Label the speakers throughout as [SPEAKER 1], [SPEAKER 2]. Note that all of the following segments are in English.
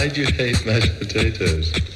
[SPEAKER 1] Why do you hate mashed
[SPEAKER 2] potatoes?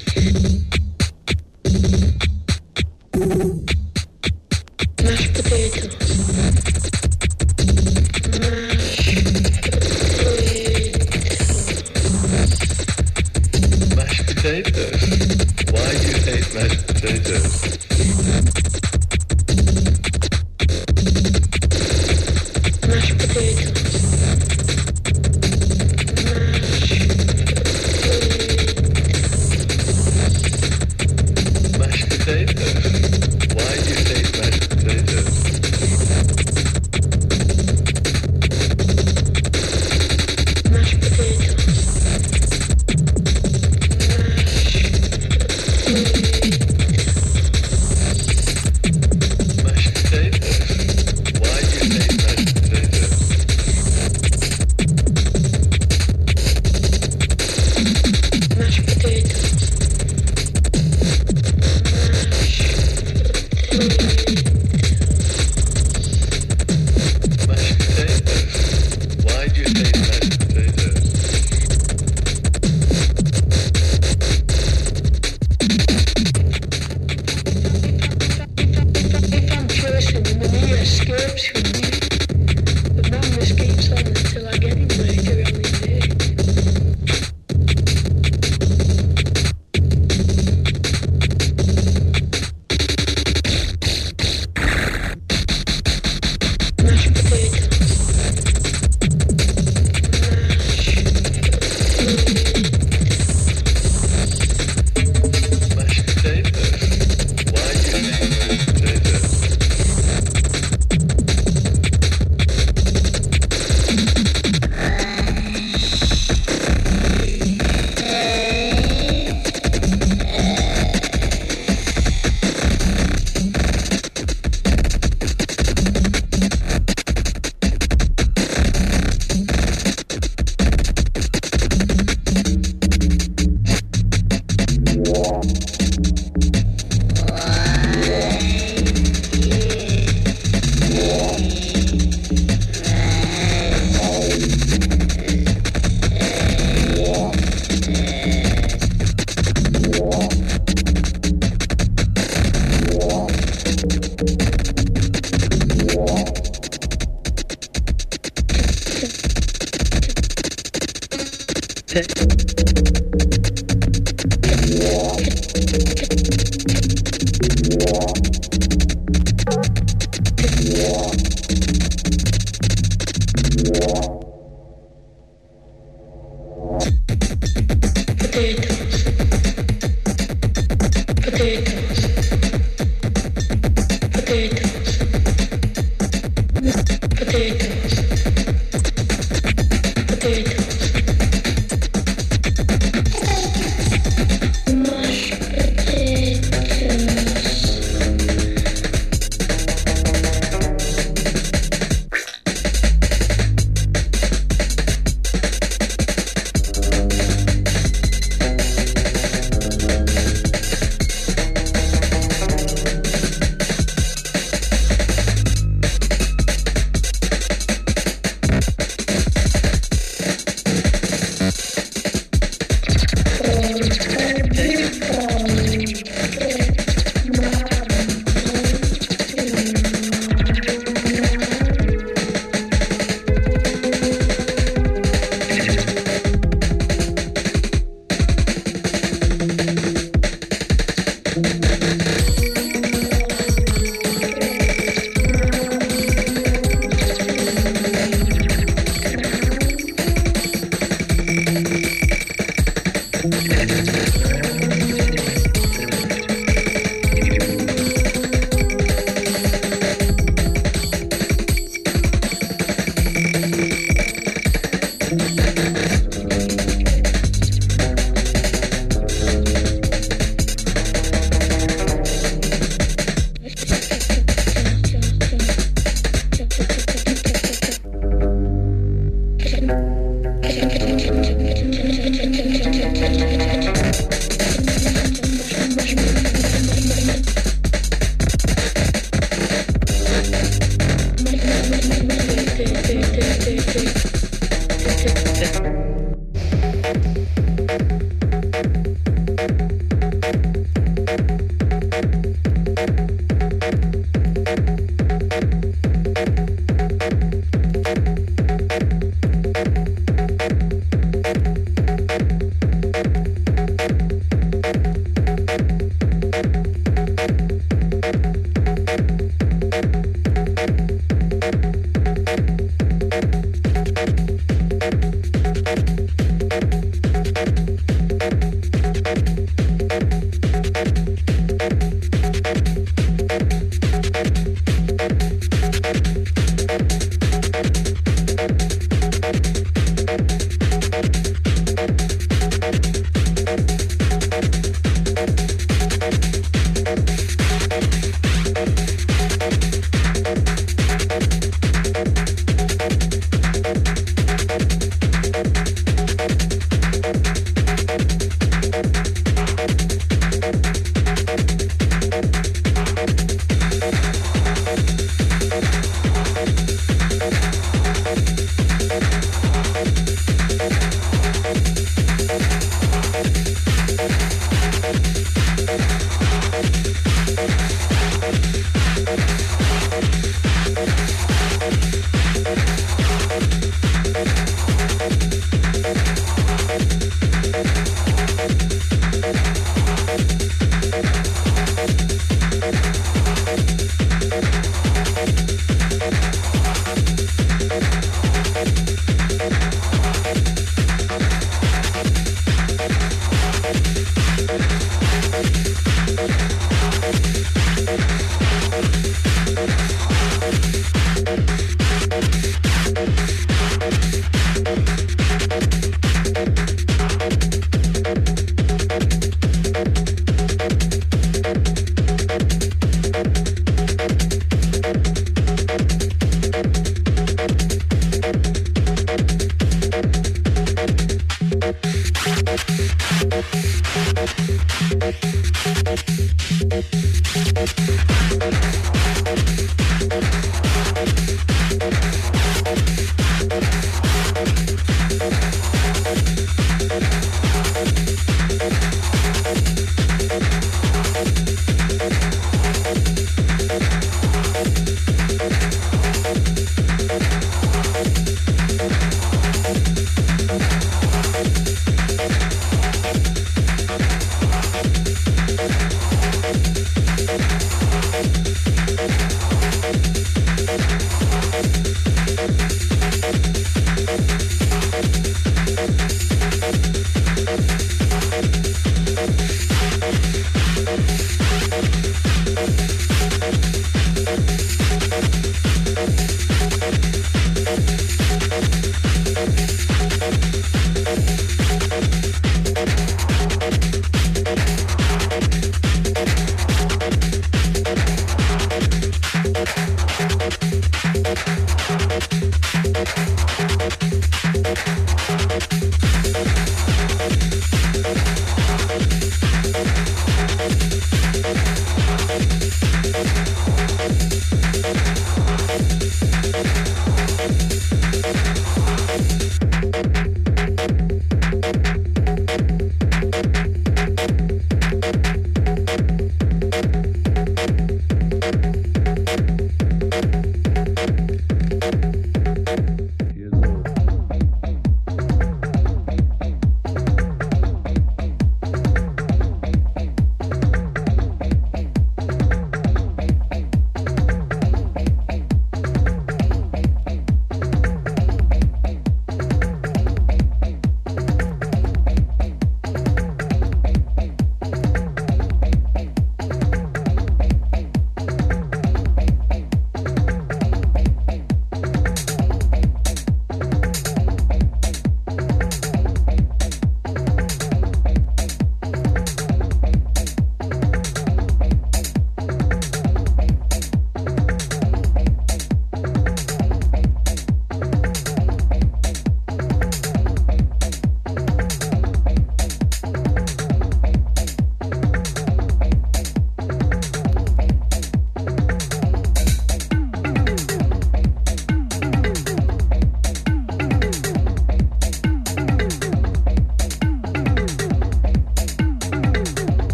[SPEAKER 2] Potatoes.